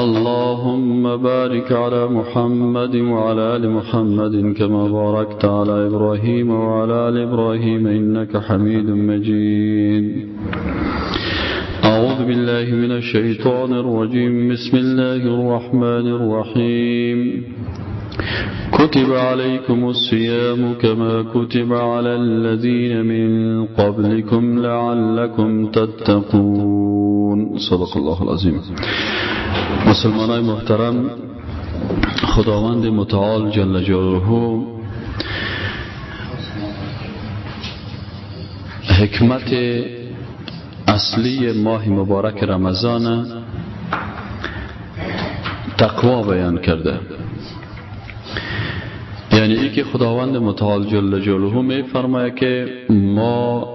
اللهم بارك على محمد وعلى آل محمد كما باركت على إبراهيم وعلى آل إبراهيم إنك حميد مجيد. أعوذ بالله من الشيطان الرجيم. بسم الله الرحمن الرحيم. كتب عليكم الصيام كما كتب على الذين من قبلكم لعلكم تتقون. صدق الله العظيم. مسلمان محترم خداوند متعال جل جلاله حکمت اصلی ماه مبارک رمضان تقوا بیان کرده. یعنی ای که خداوند متعال جل جلاله می فرماید که ما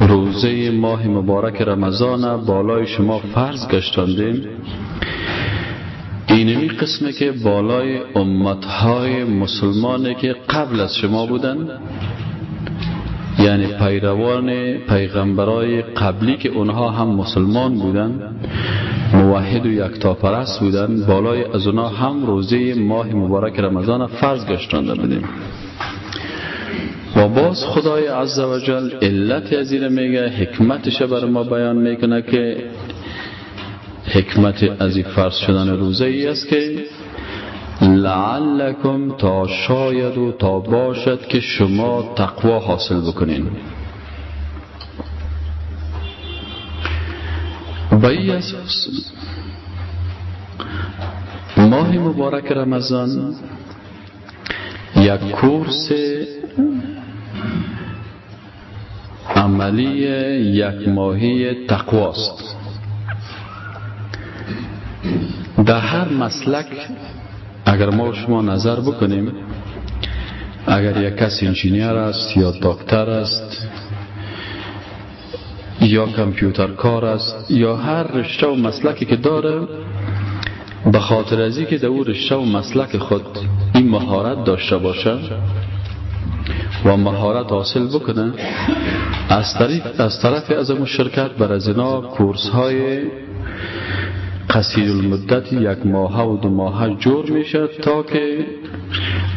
روزه ماه مبارک رمضان بالای شما فرض گشتاندیم. اینمی قسمه که بالای امتهای مسلمانه که قبل از شما بودن یعنی پیروان پیغمبرای قبلی که اونها هم مسلمان بودن. موحد و یکتاپرست بودن بالای از اونها هم روزه ماه مبارک رمضان فرض گشتانده بودیم. و باز خدای عزوجل علت از میگه حکمتش بر ما بیان می‌کنه که حکمت از این فرض شدن روزه ای است که لعلکم تا شاید و تا باشد که شما تقوا حاصل بکنین. این اساس ماه مبارک رمضان یک کورس عملی یک ماهی تقواست در هر مسلک اگر ما شما نظر بکنیم اگر یک کس انجینیر است یا دکتر است یا کامپیوتر کار است یا هر رشته و مسلکی که داره به خاطر ازی که در او رشته و مسلک خود این مهارت داشته باشه و مهارت حاصل بکنه از طرف از طرف از شرکت بر از اینا کورس های قصیر المدت یک ماه و دو ماه جور میشه تا که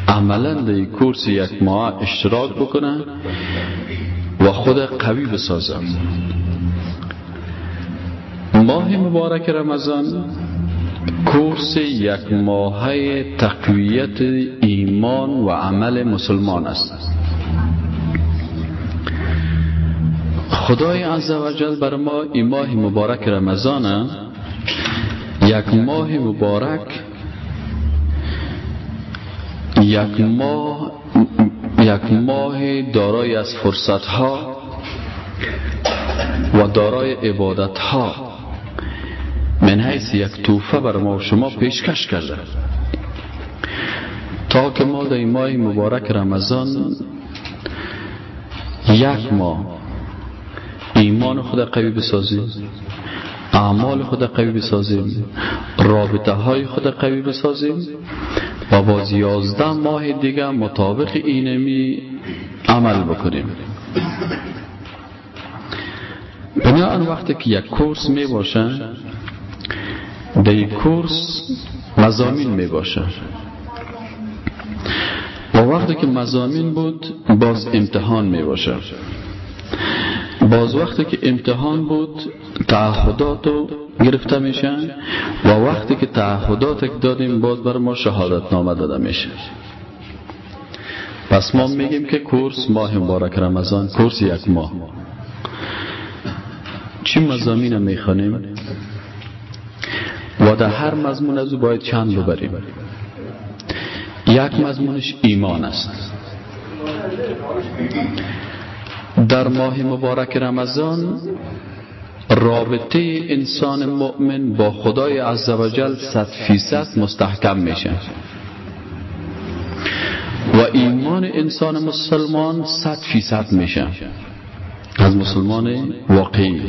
عملا در کورس یک ماه اشتراک بکنه و خود قوی بسازه. ماه مبارک رمضان کورس یک ماهه تقویت ایمان و عمل مسلمان است. خدای عزوجل بر ما این ماه مبارک رمضان یک ماه مبارک یک ماه یک ماه دارای از فرصت ها و دارای عبادت ها من حیث یک توفه بر ما و شما پیشکش کرده. تا که ما در ماه مبارک رمضان یک ماه ایمان خود قوی بسازیم اعمال خود قوی بسازیم رابطه های خود قوی بسازیم و باز یازده ماه دیگه مطابق اینمی عمل بکنیم. بنابراین وقتی که یک کورس می باشه در کورس مزامین می باشه و وقتی که مزامین بود باز امتحان می باشه باز وقتی که امتحان بود تعهدات گرفته میشن و وقتی که تعهدات دادیم باز بر ما شهادت نامه داده میشه. پس ما میگیم که کورس ماه مبارک رمضان کورس یک ماه. چی مزامین می‌خوانیم؟ و در هر مضمون از او باید چند ببریم؟ یک مضمونش ایمان است. در ماه مبارک رمضان رابطه انسان مؤمن با خدای عزوجل صد فیصد مستحکم میشه. و ایمان انسان مسلمان صد فیصد میشه. از مسلمان واقعی.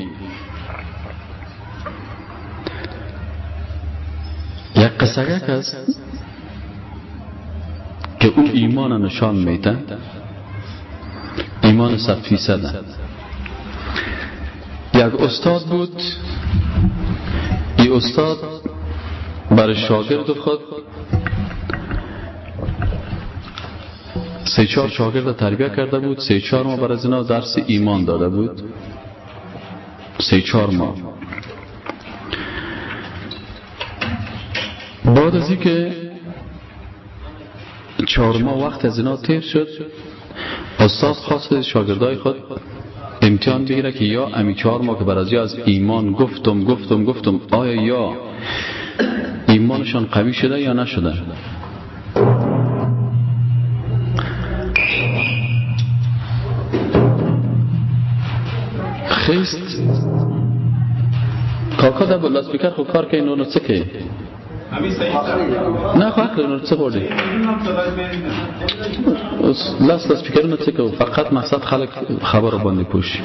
قصگک است که او ایمان نشان میده ایمان صد فیصد یک استاد بود این استاد برای شاگرد خود سه چهار شاگرد تربیه کرده بود سه چهار ماه برای اینا درس ایمان داده بود سه چهار ماه. بعد از که چهار ماه وقت از اینا تیر شد استاد خواست شاگردای خود امتحان بگیره که یا امی چهار ماه که برای از ایمان گفتم گفتم گفتم آیا یا ایمانشان قوی شده یا نشده؟ خیست. کاکا در بلا سپیکر خود کار که اینو چه که نه خو اخلی نو څه غواړي لاس لاس فکر نه څه کوو فقط مقصد خلک خبر باندې پوښي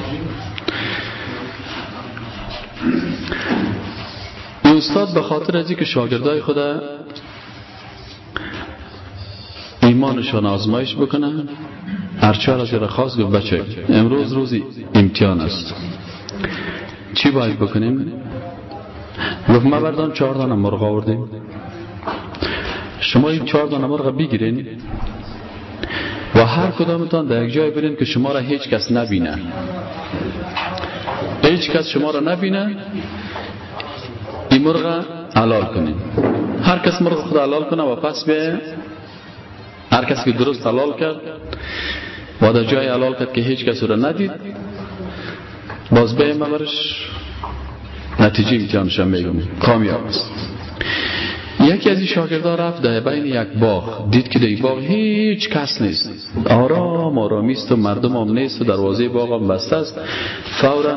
استاد به خاطر از که شاگردای خود ایمانشان آزمایش بکنن هرچه از را خواست گفت بچه امروز روزی امتحان است. چی باید بکنیم؟ گفت ما بردان چهار دانه مرغ آوردیم. شما این چهار دانه مرغ بگیرین و هر کدامتان در یک جای برین که شما را هیچ کس نبینه. هیچ کس شما را نبینه. این مرغ حلال کنین. هر کس مرغ خود حلال کنه و پس به هر کس که درست حلال کرد و در جای حلال کرد که هیچ کس را ندید باز به برش نتیجه امتحانشان میگم کامیاب است. یکی از این شاگردان رفت در بین یک باغ. دید که در باغ هیچ کس نیست. آرام آرامیست و مردم هم نیست و دروازه باغ هم بسته است. فورا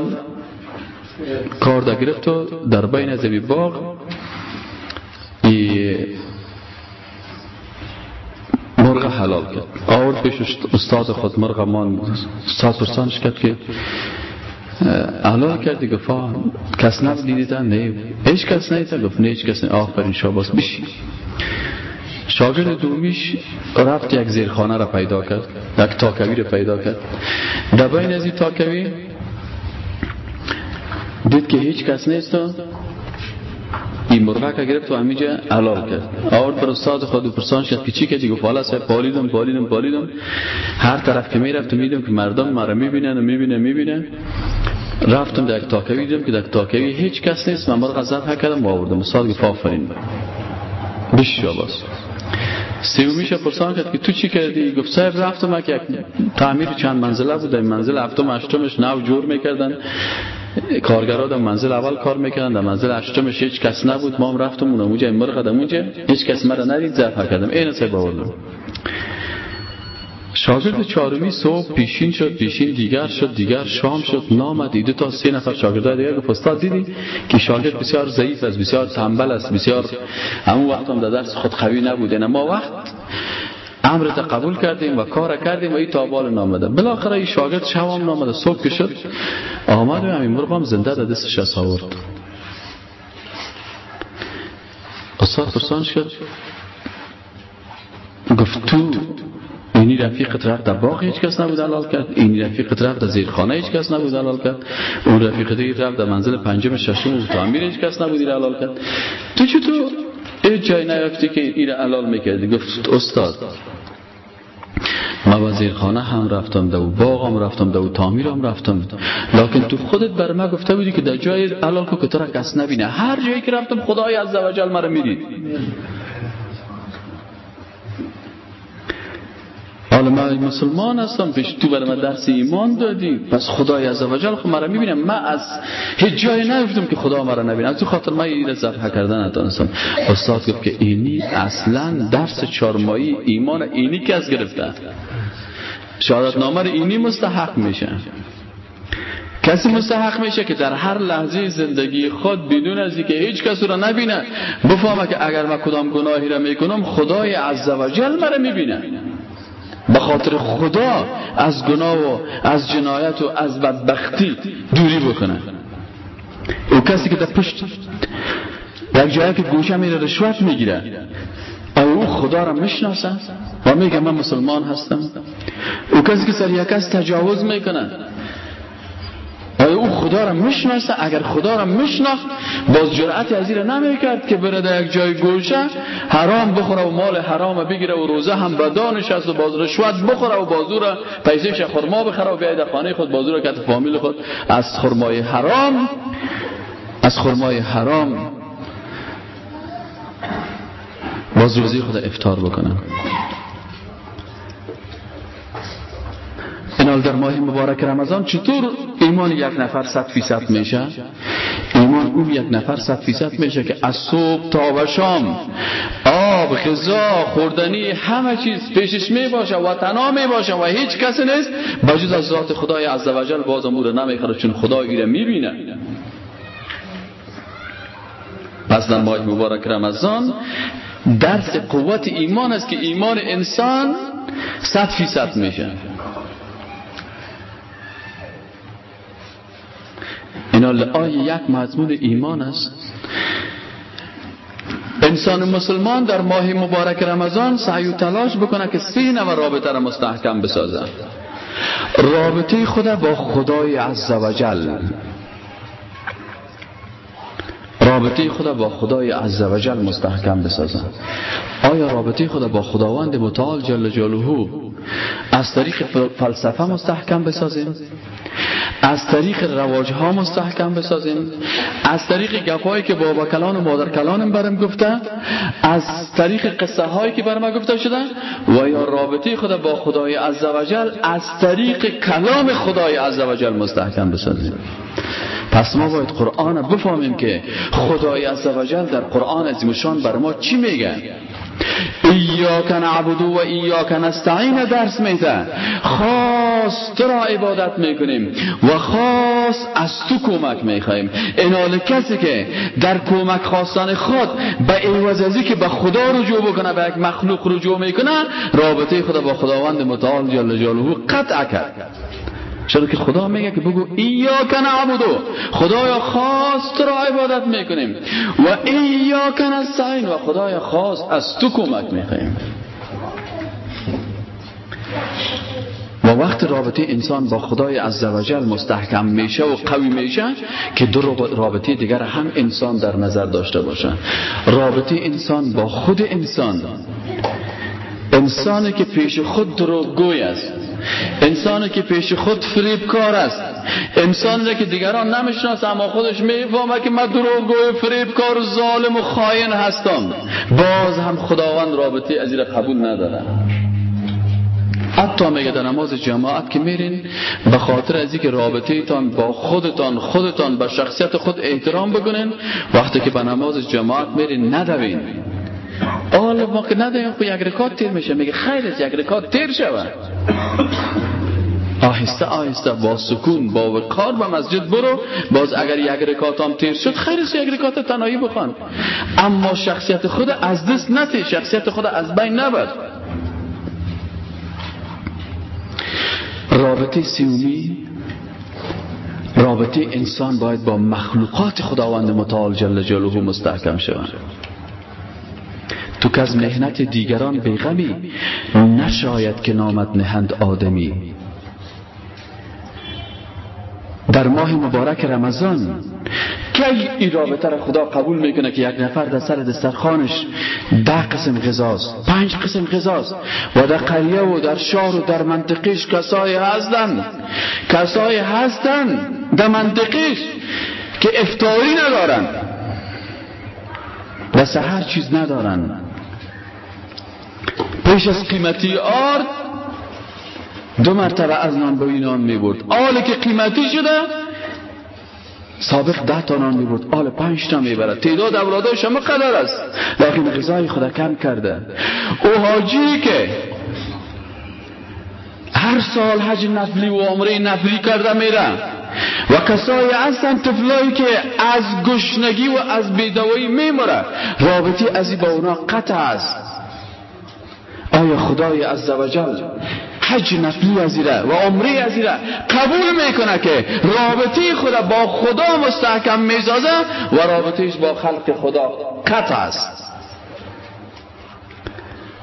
کار در گرفت و در بین از این باغ مرغ حلال کرد. آورد پیش استاد خود. مرغ مان استاد پرسانش کرد که حلال کردی گفت کس دیدن نه. هیچ کس نیتا گفت نه هیچ کس نه. آفرین شاباس. بشی شاگرد دومیش رفت یک زیرخانه را پیدا کرد یک تاکوی را پیدا کرد. در بین از این تاکوی دید که هیچ کس نیست. این مرغه که گرفت و همینجا حلال کرد. آورد بر استاد خود و پرسان شد که چی کردی گفت حالا سه پالیدم پالیدم پالیدم. هر طرف که می‌رفت میدم که مردم مرا می‌بینن و می‌بینن می‌بینن. رفتم در تاکوی دیدم که در تاکوی هیچ کس نیست. من مرغ ذبح کردم و آوردم. استاد گفت آفرین. بش شاباس سیومیش پرسان کرد که تو چی کردی؟ گفت صاحب رفتم که یک تعمیر چند منزله بود؟ این منزل هفتم هشتمش نو جور می‌کردن. کارگرا در منزل اول کار می‌کردن در منزل هشتمش هیچ کس نبود. ما هم رفتم اونم اونجا مرغ اونجا. هیچ کس مرا ندید ذبح کردم این صاحب آوردم. شاگرد چهارمی صبح پیشین شد پیشین دیگر شد دیگر شام شد نامد دو تا سه نفر شاگردای دیگر گفت استاد دیدی که شاگرد بسیار ضعیف است بسیار تنبل است بسیار همون وقت هم در درس خود قوی نبود یعنی ما وقت امرت قبول کردیم و کار کردیم و این تابال نامده بالاخره این شاگرد شوام نامده صبح که شد آمد و همین مرغم زنده در دستش از آورد. استاد پرسان شد گفت تو اینی رفیق رفت در باغ هیچ کس نبود حلال کرد. اینی رفیق رفت در زیرخانه هیچ کس نبود حلال کرد. اون رفیق دیگه رفت در منزل پنجم ششم تعمیر هیچ کس نبود حلال کرد. تو چطور هیچ جای نیافتی که این حلال می‌کردی. گفت استاد ما زیرخانه هم رفتم دو باغ هم رفتم دو تعمیر هم رفتم. لکن تو خودت بر ما گفته بودی که در جای حلال که تو را کس نبینه. هر جایی که رفتم خدای عزوجل مرا می‌دید. حالا من مسلمان هستم پیش تو برای من درس ایمان دادی. پس خدای عزوجل خب مرا می‌بینم. من از هیچ جای نگفتم که خدا مرا نبینه تو خاطر من این ذبح کردن ندانستم استاد گفت که اینی اصلا درس چارمایی ایمان اینی که از گرفته. شهادت نامه اینی مستحق میشه. کسی مستحق میشه که در هر لحظه زندگی خود بدون از اینکه هیچ کسی را نبینه بفهمه که اگر من کدام گناهی را می‌کنم خدای عزوجل مرا می‌بینه به خاطر خدا از گناه و از جنایت و از بدبختی دوری بکنه. او کسی که در پشت یک جایی که گوشه میره رشوت می‌گیره. او خدا را می‌شناسه؟ و میگه من مسلمان هستم. او کسی که سر یک تجاوز می‌کنه. آیا او خدا را می‌شناسه. اگر خدا را میشناخت باز جرأت از این نمی‌کرد که بره در یک جای گوشه حرام بخوره و مال حرام بگیره و روزه هم بدانش است و باز رشوت بخوره و بازو را پیسش خرما بخوره و بیاید خانه خود بازو را کت فامیل خود از خرمای حرام از خرمای حرام. باز روزی خود افتار بکنن اینال در ماه مبارک رمضان چطور ایمان یک نفر صد فیصد میشه؟ ایمان اون یک نفر صد فیصد میشه که از صبح تا و شام آب غذا خوردنی همه چیز پیشش می باشه و تنها می باشه و هیچ کسی نیست بجز از ذات خدای عزوجل باز امور نمی‌خوره چون خدا ایره می‌بینه. پس در ماه مبارک رمضان درس قوت ایمان است که ایمان انسان صد فیصد میشه. اینا لعای یک مضمون ایمان است. انسان مسلمان در ماه مبارک رمضان سعی و تلاش بکنه که سه نوع رابطه را مستحکم بسازه. رابطه خود با خدای عزوجل رابطه خدا با خدای عزوجل مستحکم بسازن آیا رابطه خدا با خداوند متعال جل جلاله از طریق فلسفه مستحکم بسازیم. از طریق رواج ها مستحکم بسازیم. از طریق گپایی که بابا کلان و مادر کلانم برم گفته از طریق قصه هایی که برم گفته شده و یا رابطه خدا با خدای عزوجل از طریق کلام خدای عزوجل مستحکم بسازیم. پس ما باید قرآن بفهمیم که خدای عزوجل در قرآن عظیم بر ما چی میگه. ایاک نعبدو و ایاک نستعین درس میده خاص تو را عبادت می‌کنیم و خاص از تو کمک می‌خوایم اینال کسی که در کمک خواستن خود به عوض ازی که به خدا رجوع بکنه به یک مخلوق رجوع می‌کنه رابطه خدا با خداوند متعال جل جلاله قطع کرد. چرا که خدا میگه که بگو ایاک نعبدو خدایا خاص تو را عبادت می‌کنیم. و ایاک نستعین و خدایا خاص از تو کمک می‌خوایم. و وقت رابطه انسان با خدای عزوجل مستحکم میشه و قوی میشه که دو رابطه دیگر هم انسان در نظر داشته باشه. رابطه انسان با خود انسان. انسانی که پیش خود دروغگوی است. انسانی که پیش خود فریب کار است. انسانی که دیگران نمیشناس اما خودش می‌فهمه که من دروغگوی فریب کار ظالم و خاین هستم. باز هم خداوند رابطه از قبول نداره. حتی میگه در نماز جماعت که میرین به خاطر از اینکه رابطه تان با خودتان خودتان به شخصیت خود احترام بکنین وقتی که به نماز جماعت میرین ندوین. حالا ما که نداریم خب یک رکات تیر میشه. میگه خیر از یک رکات تیر شود آهسته آهسته با سکون با وقار به مسجد برو. باز اگر یک رکات هم تیر شد خیر است یک رکات تنهایی بخوان. اما شخصیت خود از دست نتی شخصیت خود از بین نبر رابطه سیومی رابطه انسان باید با مخلوقات خداوند متعال جل جلاله مستحکم شود. تو که از مهنت دیگران بیغمی نشاید که نامت نهند آدمی. در ماه مبارک رمضان کی این رابطه را خدا قبول می‌کنه که یک نفر در سر دسترخانش ده قسم غذاست پنج قسم غذاست و در قریه و در شهر و در منطقش کسای هستن کسای هستن در منطقش که افتاری ندارن و سهر چیز ندارن. پیش از قیمتی آرد دو مرتبه از نان به نان می برد. آل که قیمتی شده سابق ده تا نان می برد. آل پنج تا می برد. تعداد اولادای شما قدر است. لیکن غذای خدا کم کرده. او حاجی که هر سال حج نفلی و عمره نفلی کرده میره. و کسایی هستن طفلایی که از گشنگی و از بیدوایی میمره رابطی ازی با اونا قطع است. آیا خدای عزوجل حج نفلی از و عمره از قبول می‌کنه که رابطه خدا با خدا مستحکم می‌سازه و رابطهش با خلق خدا قطع است؟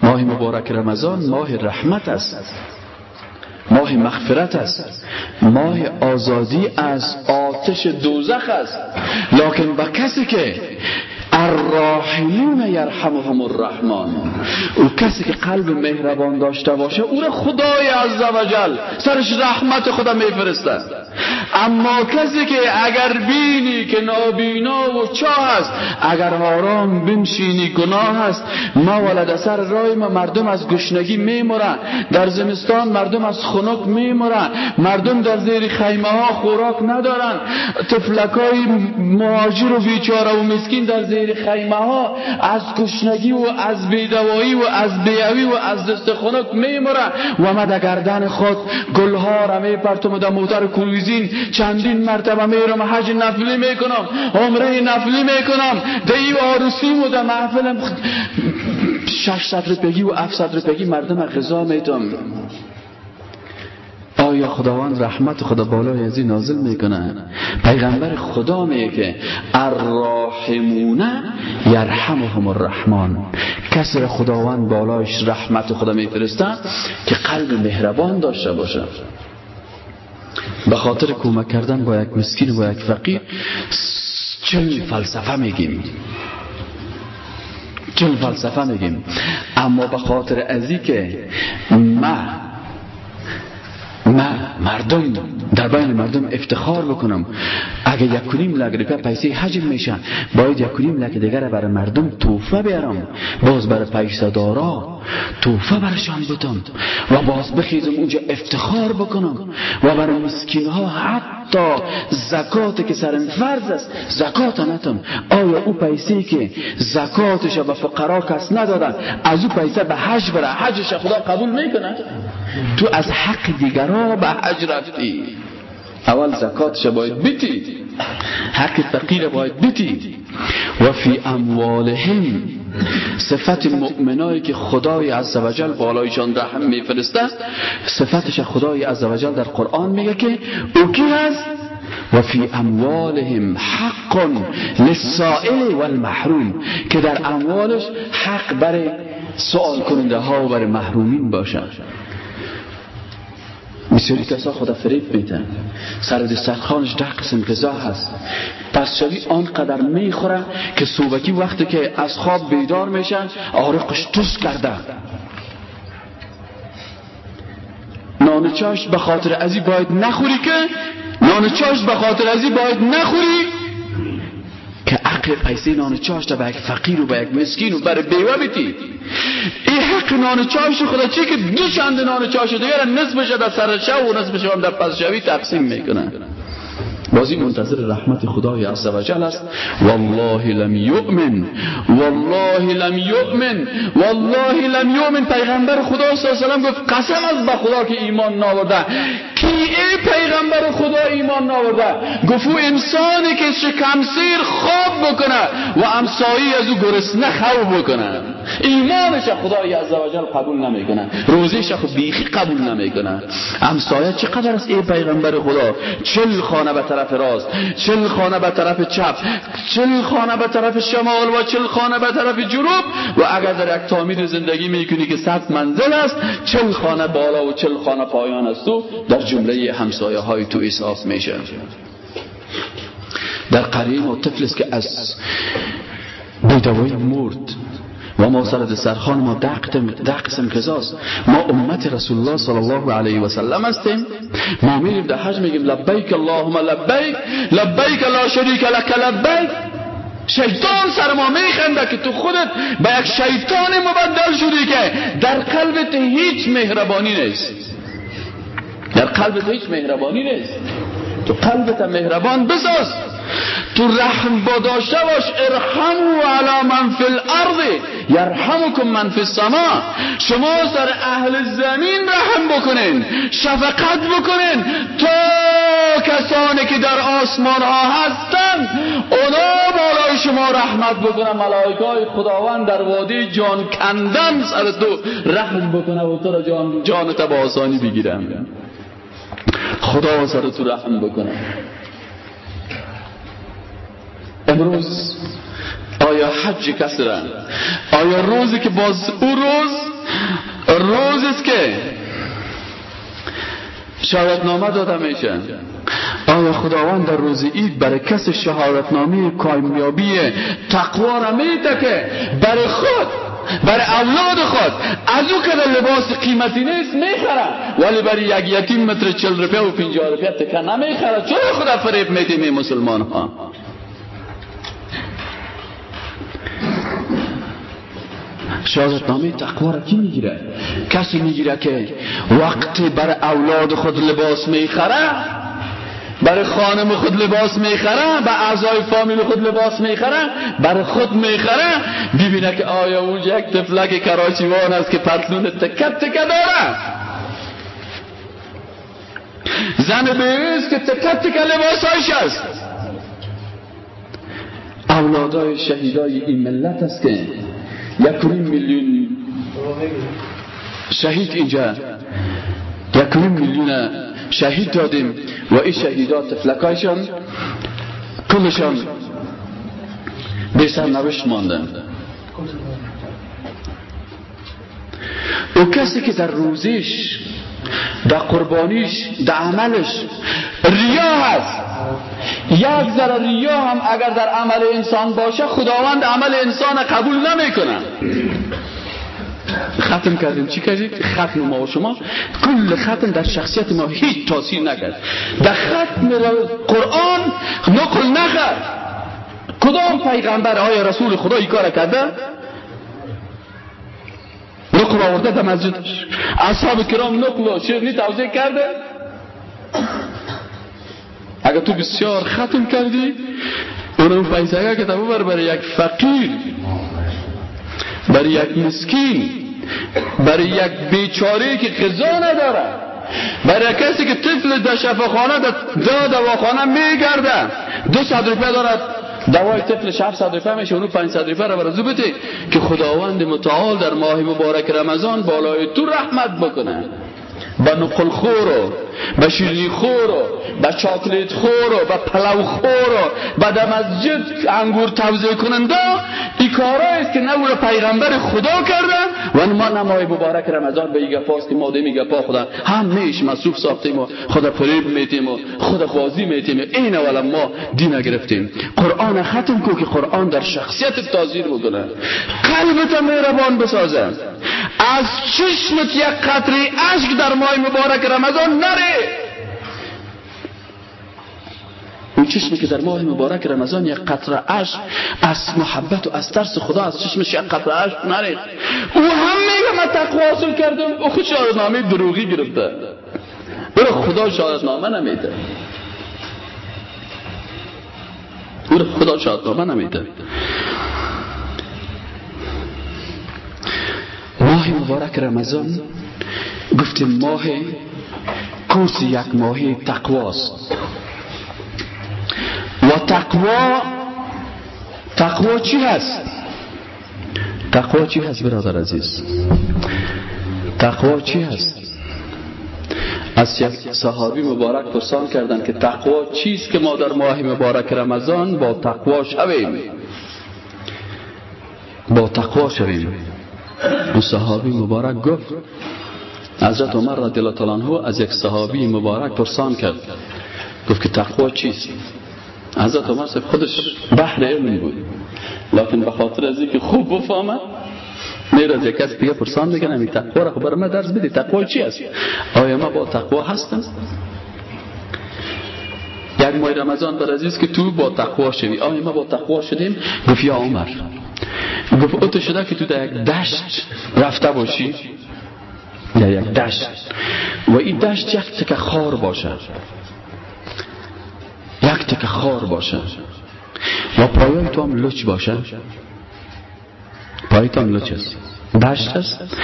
ماه مبارک رمضان ماه رحمت است. ماه مغفرت است. ماه آزادی از آتش دوزخ است. لکن با کسی که الراحمون یرحمهم الرحمن. او کسی که قلب مهربان داشته باشه او را خدای عزوجل. سرش رحمت خدا میفرسته اما کسی که اگر بینی که نابینا و چاه است اگر آرام بنشینی گناه است ما ولد سر رای ما مردم از گشنگی میمورن در زمستان مردم از خنک میمورن مردم در زیر خیمه ها خوراک ندارن. تفلکای مهاجر و بیچاره و مسکین در زیر خیمه ها از گشنگی و از بیدوایی و از بیوی و از دست خنک میمره و ما در گردن خود گلها را میپرتم در موتر کرویزین چندین مرتبه میرم حج نفلی می‌کنم عمره نفلی می‌کنم. دی آروسی و در محفل شش صدر پگی و اف صدر پگی مردم غذا میتم آیا خداوند رحمت خدا بالای ازی نازل می‌کنه. پیغمبر خدا میگه که الراحمونه یرحمهم الرحمن. کسی را خداوند بالایش رحمت خدا میفرسته که قلب مهربان داشته باشه به خاطر کمک کردن با یک مسکین و یک فقیر چل فلسفه میگیم. چل فلسفه میگیم. اما به خاطر ازی که ما من مردم در بین مردم افتخار بکنم. اگه یک کنیم لک روپیه پیسه حجم میشن باید یک کنیم لک دیگر برای مردم توفه بیارم. باز برای پیسه دارا توفه برشان بتم و باز بخیزم اونجا افتخار بکنم و برای مسکین ها حتی زکات که سرم فرض است زکات نتم. آیا او پیسه که زکاتش به فقرا کس ندادن از او پیسه به حج بره حجش خدا قبول می‌کنه تو از حق دیگران به حج رفتی. اول زکاتش باید بیتی. حق فقیر باید بیتی. و فی اموالهم صفت مؤمنایی که خدای عزوجل بالایشان رحم میفرسته صفتش خدای عزوجل در قرآن میگه که او کی هست و فی اموالهم حق للسائل والمحروم که در اموالش حق برای سوال کننده ها و برای محرومین باشد. بسیاری کسا خدا فریب میتن سر دسترخانش ده قسم غذا هست. پس شوی آنقدر می‌خوره که صوبکی وقتی که از خواب بیدار میشن آرقش توس کرده نان چاش به خاطر ازی باید نخوری که؟ نان چاش به خاطر ازی باید نخوری؟ عقل پیسه نان چاش به یک فقیر و به یک مسکین و برای بیوه بیتی. این حق نان چاش خدا چی که دو چند نان چاش دیگر نصفش در سر شو و نصفش هم در پس شوی تقسیم می‌کنن. بازی منتظر رحمت خدای عزوجل است. والله لم یؤمن. والله لم یؤمن. والله لم یؤمن. پیغمبر خدا صلی الله علیه و گفت قسم از به خدا که ایمان ناورده کی ای پیغمبر خدا ایمان ناورده گفت انسانی که شکم سیر خواب بکنه و امسایی از او گرسنه خواب بکنه. ایمانش خدای عزوجل قبول نمی‌کنه. روزیش خود بیخی قبول نمی‌کنه. امسایه چقدر است ای پیغمبر خدا؟ چل خانه به طرف راست چل خانه به طرف چپ چل خانه به طرف شمال و چل خانه به طرف جنوب. و اگر در یک تعمیر زندگی می‌کنی که صد منزل است چل خانه بالا و چل خانه پایان است. و در جمله همسایه های تو اصاف میشه. در قرین و تفلس که از بیدوایی مرد و ما سر سرخان ما ده قسم قصاص ما امت رسول الله صلی الله علیه و سلم هستیم. ما میریم در حج میگیم لبیک اللهم لبیک لبیک لا شریک لک لبیک. شیطان سر ما میخنده که تو خودت به یک شیطان مبدل شدی که در قلبت هیچ مهربانی نیست. در قلبت هیچ مهربانی نیست. تو قلبت مهربان بساز. تو رحم با داشته باش ارحمو علی من فی الارض یرحمکم من فی السما. شما سر اهل زمین رحم بکنین شفقت بکنین تا کسانی که در آسمان ها هستند اونا بالای شما رحمت بکنن. ملائکه های خداوند در وادی جان کندن سر تو رحم بکنه و تو را جان, جان به آسانی بگیرن. خدا سر تو رحم بکنه امروز آیا حج کسی آیا روزی که باز او روز روز است که شهادتنامه داده میشه؟ آیا خداوند در روز عید برای کسی شهادتنامه کامیابی تقوا را میده که برای خود برای اولاد خود. از او که لباس قیمتی نیست می‌خره. ولی برای یک یتیم متر چل روپیه و پینجا روپیه تکه نمی‌خره. چرا خدا فریب میدیم مسلمان ها شهادت نامه تقوا را کی می‌گیره؟ کسی می‌گیره که وقتی بر اولاد خود لباس می‌خره برای خانم خود لباس می‌خره به اعضای فامیل خود لباس می‌خره برای خود می‌خره ببینه که آیا اونجا یک تفلک کراچیوان است که پتلون تکت تکه داره. زن بیویست که تکت تکه لباسایش است. اولادای شهیدای این ملت است که یک میلیون شهید اینجا. یک میلیون شهید دادیم و این شهیدات فلکایشان کلشان به نوشت ماندن. او کسی که در روزیش در قربانیش در عملش ریا هست. یک ذره ریا هم اگر در عمل انسان باشه خداوند عمل انسان قبول نمی‌کنه ختم کردیم. چی کردیم؟ ختم ما و شما. کل ختم در شخصیت ما هیچ تاثیر نکرد. در ختم قرآن نقل نکرد. کدام پیغمبر آیا رسول خدا ای کار کرده؟ نقل آورده در مسجد. اصحاب کرام نقل و شیرنی توضیح کرده. اگر تو بسیار ختم کردی اون پیسه که ببر برای یک فقیر برای یک مسکین برای یک بیچاره که غذا نداره. برای کسی که طفل در شفاخانه در دواخانه میگرده دو صد روپه دارد. دوای طفل 700 روپه میشه اونو 500 روپه رو برازو بده که خداوند متعال در ماه مبارک رمضان بالای تو رحمت بکنه. با نقل خورو به شیرینی خورو به چاکلیت خورو به پلو خورو به در مسجد انگور توزیع کننده این کارهاییست که نور پیغمبر خدا کردن و ما نمای مبارک رمضان به این گپاست که ما دمی گپا خدا. هم میش مصروف ساختیم و خدا فریب میتیم و خدا بازی میتیم. این اولا ما دین گرفتیم. قرآن ختم کو که قرآن در شخصیت تازیر بکنه. قلبت مهربان بسازه. از چشمت یک قطره عشق در ماه مبارک رمضان نره. اون چشمی که در ماه مبارک رمضان یک قطره عشق از محبت و از ترس خدا از چشمش یک قطره عشق نره. او هم میگه من تقوی حاصل کردم او خود شهادتنامه دروغی گرفته. او خدا شهادتنامه نمیده. او خدا شهادتنامه نمیده. ماه مبارک رمضان گفتیم ماه کورس یک ماهی تقواست. و تقوا تقوا چی هست؟ تقوا چی هست برادر عزیز؟ تقوا چی هست؟ از یک صحابی مبارک پرسان کردن که تقوا چیست که ما در ماه مبارک رمضان با تقوا شویم؟ با تقوا شویم. اون صحابی مبارک گفت حضرت عمر رضی الله تعالی عنه از یک صحابی مبارک پرسان کرد. گفت که تقوا چیست؟ حضرت عمر خودش بحر علم بود. لکن به خاطر از اینکه خوب بفهمه میره از یک کس دیگه پرسان میگه نمی تقوا را خبر ما درس بدی تقوا چی است؟ آیا ما با تقوا هستم؟ یک ماه رمضان بر عزیز که تو با تقوا شوی. آیا ما با تقوا شدیم؟ گفت یا عمر. گفت اوتو شده که تو در یک دشت رفته باشی؟ در یک دشت. و این دشت یک تک خار باشه یک تک خار باشه و پایان تو هم لچ باشه پای تو هم لچ است. دشت است.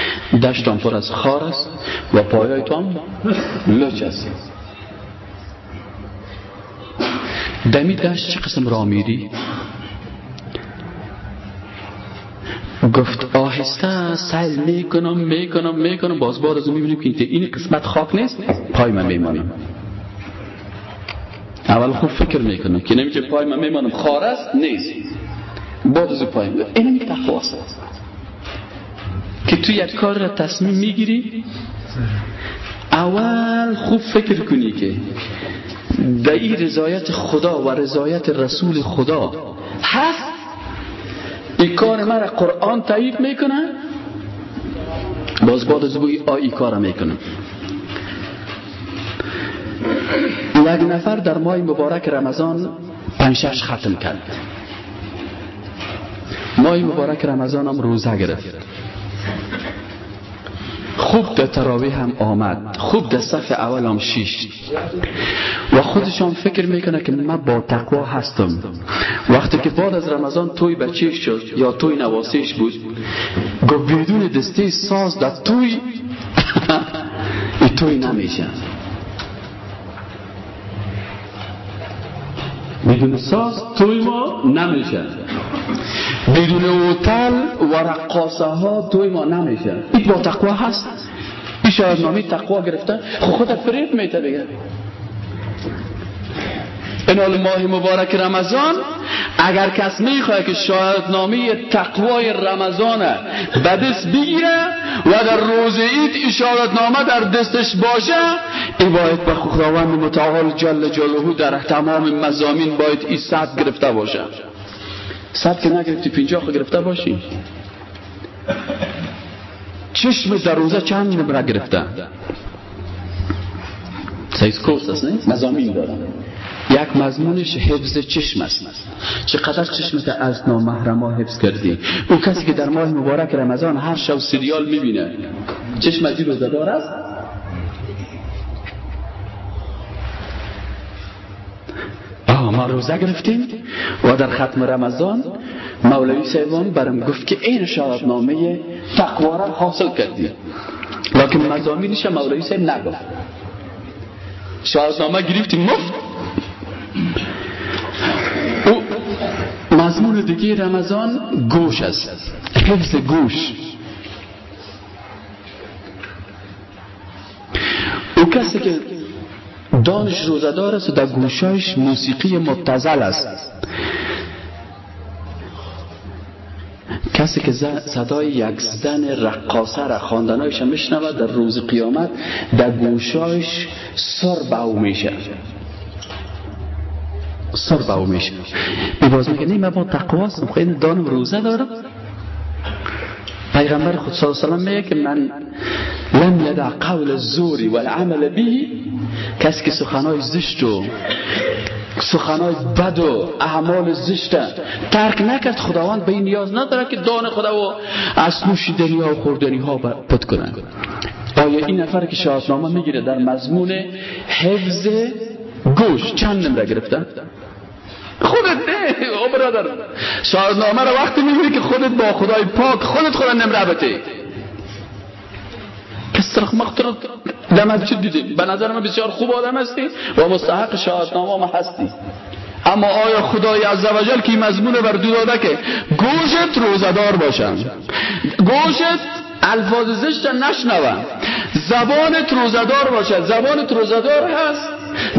دشت هم پر از خار است. و پایای تو هم لچ است. دمی داشت چه قسم را میری گفت آهسته سیل می‌کنم می‌کنم می‌کنم. باز بار از می‌بینیم که این قسمت خاک نیست پای من میمانم اول خوب فکر می‌کنم که نمیشه پای من میمانم خار است نیست. بعد از پای من. این تقواست که تو یک کار را تصمیم می‌گیری اول خوب فکر کنی که در رضایت خدا و رضایت رسول خدا هست این کار مرا قرآن تایید می‌کنه؟ باز بعد از بوی آ کار می‌کنه یک نفر در ماه مبارک رمضان پنشش ختم کرد. ماه مبارک رمضان هم روزه گرفت. خوب در تراوی هم آمد. خوب در صف اول هم شیش. و خودشان فکر می‌کنه که من با تقوا هستم. وقتی که بعد از رمضان توی بچه شد یا توی نواسیش بود گفت بدون دسته ساز در توی ای توی نمیشه. بدون ساز توی ما نمیشه. بدون اوتل و رقاصه ها توی ما نمیشه. این با تقوا هست این شاید نامی تقوا گرفته. خود خودت فریب میته دیگه. این ماه مبارک رمضان اگر کس می‌خواه که شاید نامی تقوای رمضان به دست بگیره و در روز اید اشارت نامه در دستش باشه این باید به خداوند متعال جل جلاله در تمام مزامین باید ای گرفته باشه. صد که نگرفتی پینجا خود گرفته باشی. چشم در روزه چند نمره گرفته؟ سیز کوست است نه؟ مزامین دارم. یک مضمونش حفظ چشم است. چقدر چشمت از نامحرما حفظ کردی؟ او کسی که در ماه مبارک رمضان هر شب سریال می‌بینه. چشم از روزه دار است؟ ما روزه گرفتیم و در ختم رمضان مولوی صاحبان برم گفت که این شهادتنامه تقوا را حاصل کردی. لکن مزامینش مولوی صاحب نگفت. شهادتنامه گرفتیم مفت. او مضمون دیگه رمضان گوش است. حفظ گوش. او کسی که دانش روزدار است و در گوشایش موسیقی مبتزل است. کسی که صدای یک زن رقاصه را خواندنایش میشنود در روز قیامت در گوشایش سر او میشه. سر او میشه. باز میگه نه من با خیلی دانم روزه دارم پیغمبر خود صلی الله علیه و میگه که من لم یدع قول الزوری والعمل به. کسی که سخنای زشت و سخنای بد و اعمال زشت ترک نکرد خداوند به این نیاز نداره که دان خدا و از نوشیدنی ها و خوردنی ها پت کنن آیا این نفر که شهادنامه می‌گیره در مضمون حفظ گوش چند نمره گرفتن خودت نه او برادر. شهادنامه رو وقتی می‌گیری که خودت با خدای پاک خودت خودت نمره بته کسرخ مقترد در مسجد دیدیم به نظر من بسیار خوب آدم هستی و مستحق شهادنامه ما هستی. اما آیا خدای عزوجل که مضمون بر دو داده که گوشت روزدار باشن گوشت الفاظ زشت نشنوه. زبانت روزدار باشد. زبانت روزدار هست.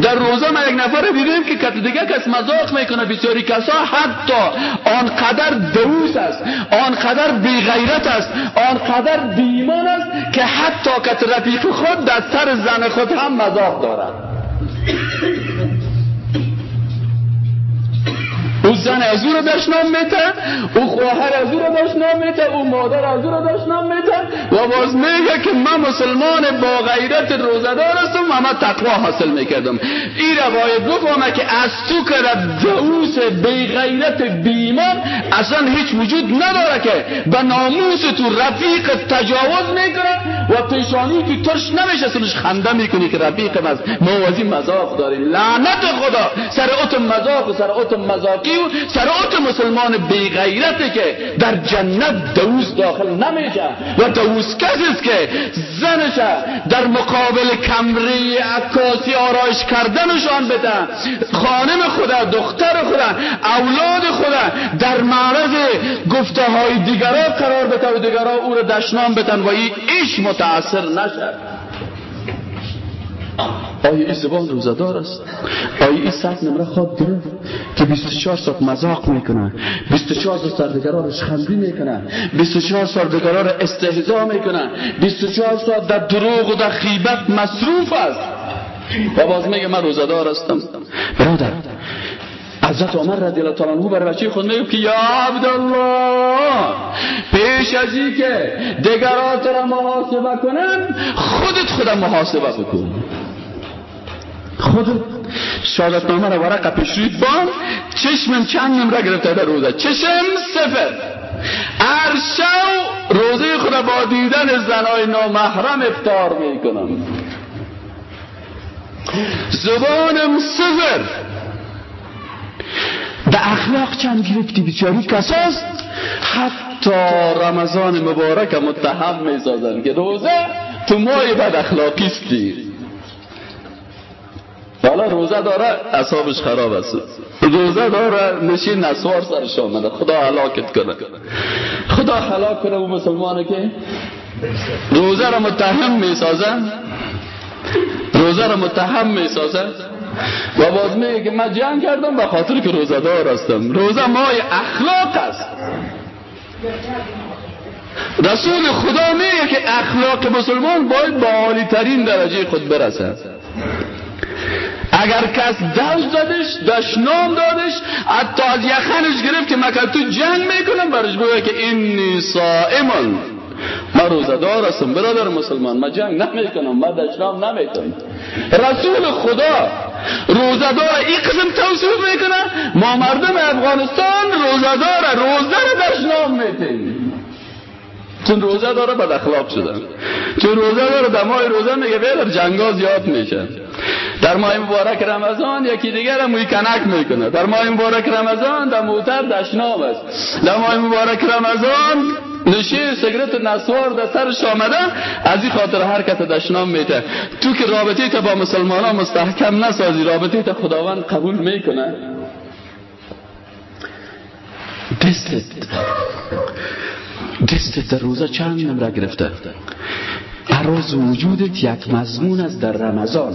در روزه ما یک نفر دیدیم که کت دیگه کس مذاق می‌کنه. بسیاری کسا حتی آنقدر دوس است. آنقدر بی غیرت است. آنقدر بیمان است که حتی کت رفیق خود در سر زن خود هم مذاق دارد. زن از او رو دشنام میته او خواهر از او رو دشنام میته او مادر از او رو دشنام میته و باز میگه که من مسلمان با غیرت روزدار هستم و من تقوا حاصل می‌کردم. این روایت گفتم که از تو کرد دوس بی غیرت بیمان اصلا هیچ وجود نداره که به ناموس تو رفیق تجاوز می‌کنه و پیشانی که ترش نمیشه سرش خنده می‌کنی که رفیق از موازی مذاق داریم. لعنت خدا! سر اتم مذاق و سر اتم مذاقی و شرایط مسلمان بی غیرته که در جنت دوز داخل نمیشه و دوز کسی است که زنش در مقابل کمری عکاسی آرایش کردنشان بده. خانم خدا دختر خدا اولاد خدا در معرض گفته های دیگرا قرار بده و دیگرا او را دشنام بتن و ایش متاثر نشد آیا این زبان روزدار است. آیا این سخت نمره خواب گرفت که 24 ساعت مذاق می‌کنه. 24 سال دیگران خندی می‌کنه. 24 سال دیگران استهزا می‌کنه. 24 ساعت در دروغ و در خیبت مصروف است. و باز میگه من روزدار هستم. برادر حضرت عمر رضی الله تعالی عنہ بر بچه خود میگه که یا عبدالله پیش از این که دیگرات را محاسبه کنن خودت خودم محاسبه بکن. خود شهادت نامه را پیش روی بان چشمم چند نمره گرفته در روزه. چشم سفر. هر شو روزه خود با دیدن زنای نامحرم افتار می‌کنم زبانم سفر. به اخلاق چند گرفتی بیچاری کساست حتی رمضان مبارک متهم می‌سازن که روزه تو مای بد اخلاقیستی. حالا روزه داره اصابش خراب است. روزه داره نشین نسوار سرش آمده خدا حلاکت کنه. خدا حلاک کنه او مسلمانه که روزه را متهم می سازن روزه را متهم می سازن و باز میگه که من جنگ کردم به خاطر که روزه دار هستم. روزه مای اخلاق است. رسول خدا میگه که اخلاق مسلمان باید با عالی ترین درجه خود برسه اگر کس دست دادش دشنام دادش حتی از یخنش گرفت که مکر تو جنگ می‌کنم برش بگه که اینی صائمون ما روزدار هستم برادر مسلمان ما جنگ نمی‌کنم ما دشنام نمی‌کنم. رسول خدا روزدار این قسم توصیف می‌کنه ما مردم افغانستان روزدار روزه رو دشنام میتیم چون روزه داره بد اخلاق شدن چون روزه داره در ماه روزه میگه بیدر جنگا زیاد میشه. در ماه مبارک رمضان یکی دیگر موی کنک می‌کنه. در ماه مبارک رمضان در موتر دشنام است. در ماه مبارک رمضان نشه سگرت نسوار در سرش آمده از این خاطر حرکت دشنام میته. تو که رابطه تا با مسلمان ها مستحکم نسازی رابطه تا خداوند قبول می‌کنه. دستت. دستت در روزه چند نمره گرفته؟ روز وجودت یک مضمون است در رمضان.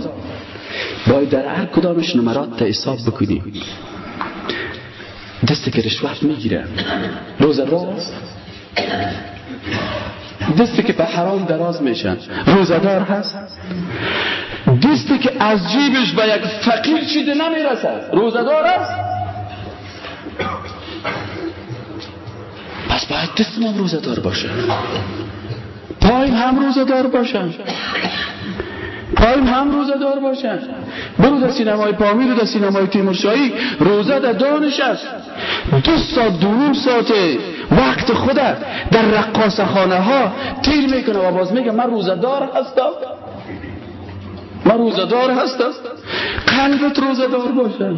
باید در هر کدامش نمرات تا حساب بکنی. دستی که رشوت می‌گیره. روزه است دستی که به حرام دراز میشن روزدار هست. دستی که از جیبش به یک فقیر چیده نمی‌رسد. روزدار است. پس باید دست هم روزدار باشه. پای هم روزدار باشن. پای هم روزه دار باشن. برو در سینمای پامیر و در سینمای تیمورشاهی روزه در دانش است. دو ساعت دو ساعت وقت خودت در رقاص خانه ها تیر می‌کنه و باز میگه من روزه دار هستم. من روزه دار هستم. قلبت روزه دار باشن.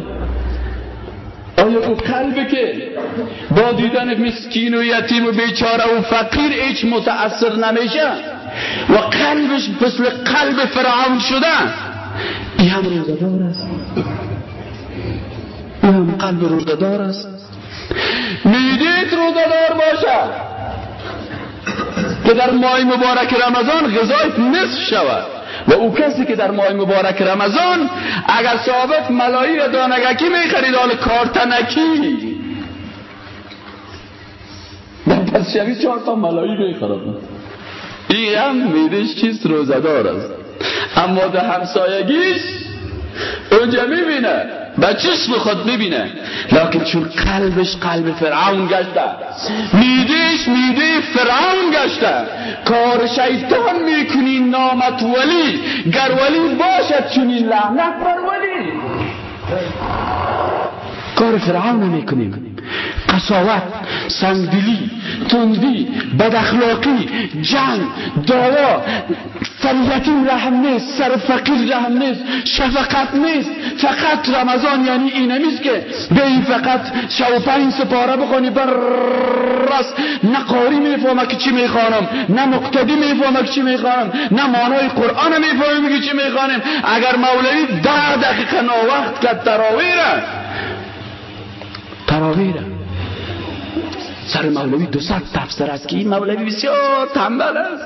آیا او قلبه که با دیدن مسکین و یتیم و بیچاره و فقیر هیچ متأثر نمیشه و قلبش مثل قلب فرعون شده؟ این هم روزدار است. این هم قلب روزدار است. می‌دید روزدار باشه. که در ماه مبارک رمضان غذایت نصف شود. و او کسی که در ماه مبارک رمضان اگر ثابت ملایی دانگکی می‌خرید حال کارتنکی در پس شوی چهار تا ملایی می‌خرد این هم میدش چیست؟ روزدار است. اما در همسایگیش اونجا می‌بینه. به چشم خود می‌بینه. لیکن چون قلبش قلب فرعون گشته میدهش میده فرعون گشته. کار شیطان می‌کنی نامت ولی گر ولی باشد چونین لعنت بر ولی. کار فرعون می‌کنیم قصاوت سنگدلی تندی بداخلاقی جنگ دعوا سر یتیم رحم نیست سر فقیر رحم نیست شفقت نیست. فقط رمضان یعنی این نیست که به این فقط شو پنج سپاره بخونی بر راست. نه قاری می‌فهمه که چی می‌خوانم نه مقتدی می‌فهمه که چی می‌خوانم نه مانای قرآن می‌فهمه که چی می‌خوانم. اگر مولوی ده دقیقه وقت که تراویره تراویره سر مولوی دو ست تفسیر است که این مولوی بسیار تنبل است.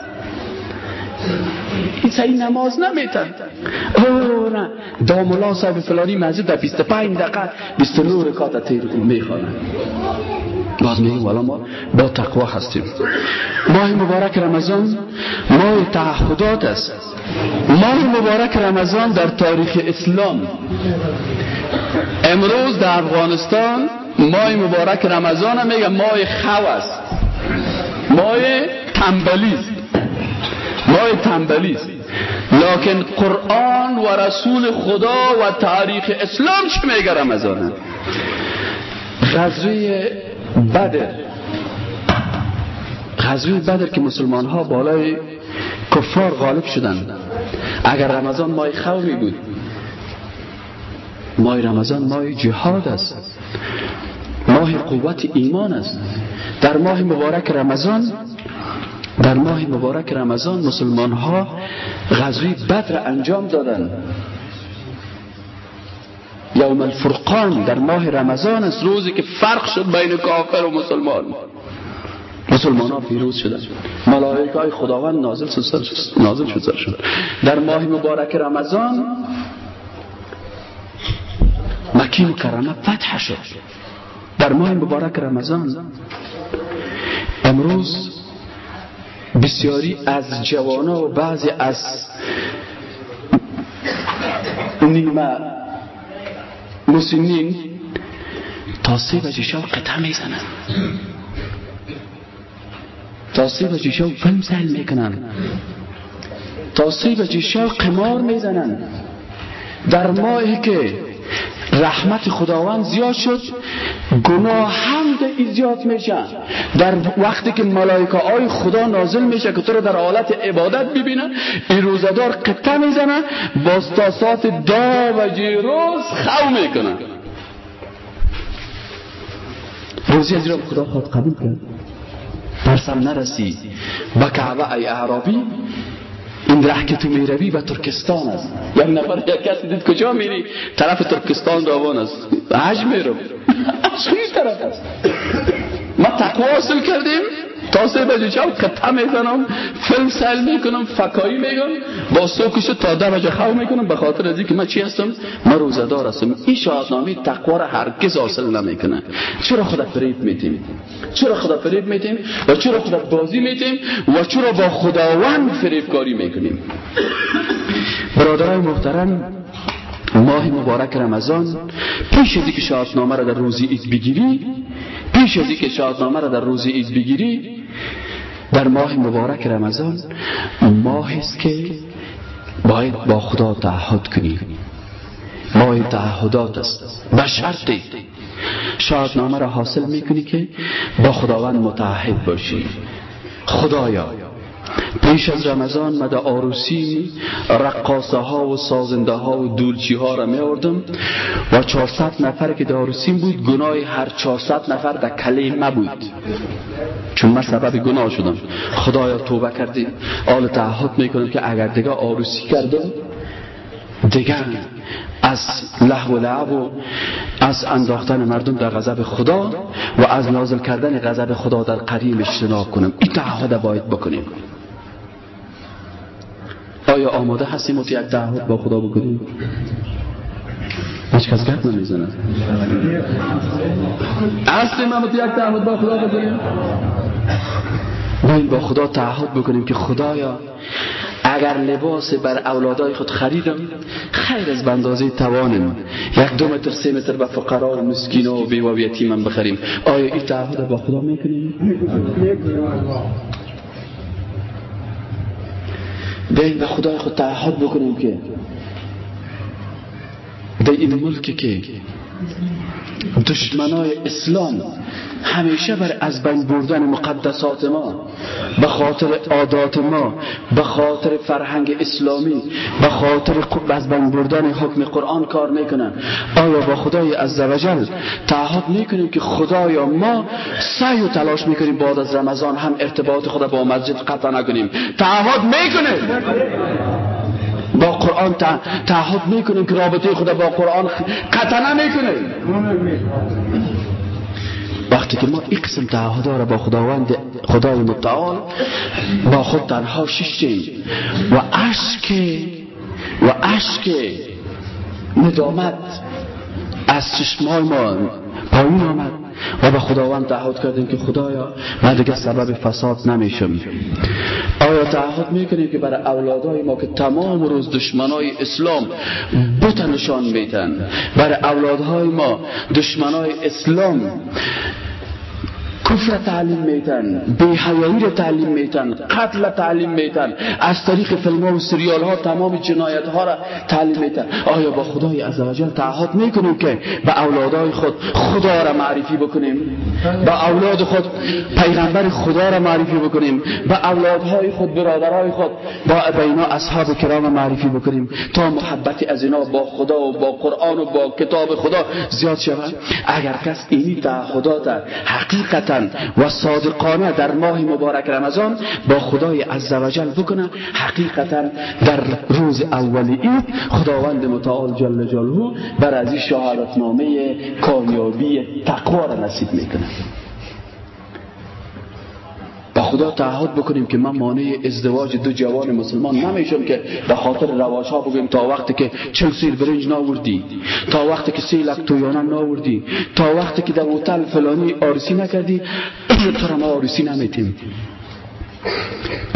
این نماز نمیتن او نه صاحب فلانی مسجد در 25 دقیقه 29 رکات تیر می‌خوانن باز میگیم والا ما با تقوا هستیم ماه مبارک رمضان ماه تعهدات است ماه مبارک رمضان در تاریخ اسلام امروز در افغانستان ماه مبارک رمضان میگه ماه خو است ماه تنبلی ماه تنبلی لکن قرآن و رسول خدا و تاریخ اسلام چی میگه رمضان غزوه بدر. غزوه بدر که مسلمان ها بالای کفار غالب شدن اگر رمضان ماه خو می بود ماه رمضان ماه جهاد است. ماه قوت ایمان است. در ماه مبارک رمضان در ماه مبارک رمضان مسلمان ها غزوی بدر انجام دادند. یوم الفرقان در ماه رمضان است روزی که فرق شد بین کافر و مسلمان. مسلمان ها پیروز شدن. ملائکه های خداوند نازل شد نازل شد در ماه مبارک رمضان مکی مکرمه فتح شد. در ماه مبارک رمضان امروز بسیاری از جوانا و بعضی از نیمه مسنین تا سه بجه شب قطعه می‌زنن تا سه بجه شب فیلم سهل می‌کنن تا سه قمار می‌زنن در ماهی که رحمت خداوند زیاد شد گناه هم زیاد میشه در وقتی که ملائکه های خدا نازل میشه که تو رو در حالت عبادت ببینن این روزدار قطعه می‌زنن باز تا ساعت دا و روز خو می‌کنن روزی از خدا خود قبول کرد. درسم نرسی. با کعبه ای اعرابی این ره که تو می‌روی به ترکستان است. یک نفر یک کسی دید کجا میری؟ طرف ترکستان روان است. حج میرم از طرف است. ما تقوا کردیم. تا سه بجه شب می‌زنم فیلم سل می‌کنم فکایی میگم با سوکش تا ده بجه خو می‌کنم به خاطر از که من چی هستم؟ من روزدار هستم. این شاهدنامه تقوا را هرگز حاصل نمی‌کنه. چرا خدا فریب میتیم چرا خدا فریب میتیم و چرا خدا بازی میتیم و چرا با خداوند فریب کاری می‌کنیم برادرای محترم ماه مبارک رمضان. پیش از اینکه شادنامه را در روزی اید بگیری پیش از اینکه شادنامه را در روزی اید بگیری در ماه مبارک رمضان ماه است که باید با خدا تعهد کنی ماه تعهدات است. به شرطی. شادنامه را حاصل می‌کنی که با خداوند متعهد باشی. خدایا پیش از رمضان مده آروسی رقاصه ها و سازنده ها و دولچی ها را می آوردم و 400 نفر که در آروسی بود گناه هر 400 نفر در کله بود چون من سبب گناه شدم. خدایا توبه کردیم آل تعهد می‌کنم که اگر دیگه آروسی کردم دیگه از لحو و لعب و از انداختن مردم در غضب خدا و از نازل کردن غضب خدا در قریم اجتناب کنم. این تعهد باید بکنیم. آیا آماده هستیم و یک تعهد با خدا بکنیم؟ هیچ کس گرد نمی‌زنه. هستیم ما یک تعهد با خدا بکنیم باید با خدا تعهد بکنیم که خدایا اگر لباس بر اولادای خود خریدم خیر از بندازه توانم. یک دو متر سه متر به فقرا و مسکین و بیوا و یتیمم بخریم. آیا این تعهد با خدا می‌کنیم؟ بیایید به خدای خود تعهد بکنیم که در این ملک که دشمنای اسلام همیشه بر از بین بردن مقدسات ما به خاطر عادات ما به خاطر فرهنگ اسلامی به خاطر از بین بردن حکم قرآن کار می‌کنن. آیا با خدای عزوجل تعهد می‌کنیم که خدایا ما سعی و تلاش می‌کنیم بعد از رمضان هم ارتباط خدا با مسجد قطع نکنیم؟ تعهد می‌کنیم با قرآن تعهد می‌کنیم که رابطه خدا با قرآن قطع نمی‌کنیم. وقتی که ما این قسم تعهد را با خداوند خدای متعال با خود تنها ششتیم و عشق و عشق ندامت از چشمای ما پایین آمد. و به خداوند تعهد کردیم که خدایا من دیگه سبب فساد نمیشم. آیا تعهد می‌کنیم که برای اولادهای ما که تمام روز دشمنای اسلام بت نشان میتن برای اولادهای ما دشمنای اسلام کفر تعلیم میتن بیحیایی را تعلیم میتن قتل تعلیم میتن از طریق فیلم و سریال ها تمام جنایت ها را تعلیم میتن آیا با خدای عزوجل تعهد می‌کنیم که به اولادای خود خدا را معرفی بکنیم؟ به اولاد خود پیغمبر خدا را معرفی بکنیم؟ به اولادهای خود برادرهای خود با بینا اصحاب کرام معرفی بکنیم؟ تا محبت از اینا با خدا و با قرآن و با کتاب خدا زیاد شود؟ اگر کس اینی تعهدات حقیقتا و صادقانه در ماه مبارک رمضان با خدای عزوجل بکنه حقیقتا در روز اولی اید خداوند متعال جل جلاله بر از این نامه کامیابی تقوا را نصیب می‌کنه خدا تعهد بکنیم که من مانع ازدواج دو جوان مسلمان نمیشم که به خاطر رواج ها بگیم تا وقتی که چل سیر برنج ناوردی تا وقتی که سی لک تویانم ناوردی تا وقتی که در هتل فلانی آرسی نکردی تو ما آرسی نمیتیم.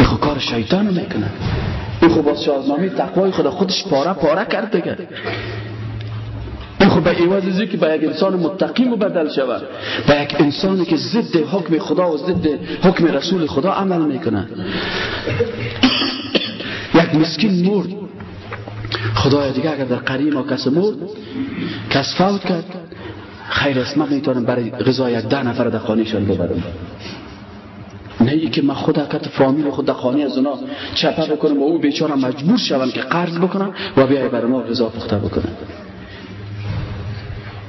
خود کار شیطان می‌کنه. خود با شاهنامه تقوای خدا خودش پاره پاره کرده خب به عوض که به یک انسان متقی مبدل شود. به یک انسانی که ضد حکم خدا و ضد حکم رسول خدا عمل می‌کنه. یک مسکین مرد. خدای دیگه اگر در قریم ما کس مرد کس فوت کرد خیر اسمت می‌تونم برای غذای ده نفر در خانهشان ببرم. نه ای که من خدا کت فامیل خود خانه از اونا چپه بکنم و او بیچاره مجبور شوم که قرض بکنم و بیای برای ما غذا پخته بکنم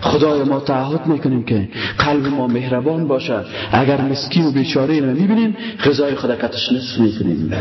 خدای ما تعهد می‌کنیم که قلب ما مهربان باشد. اگر مسکین و بیچاره رو می‌بینیم غذای خدا کتش نصف می‌کنیم.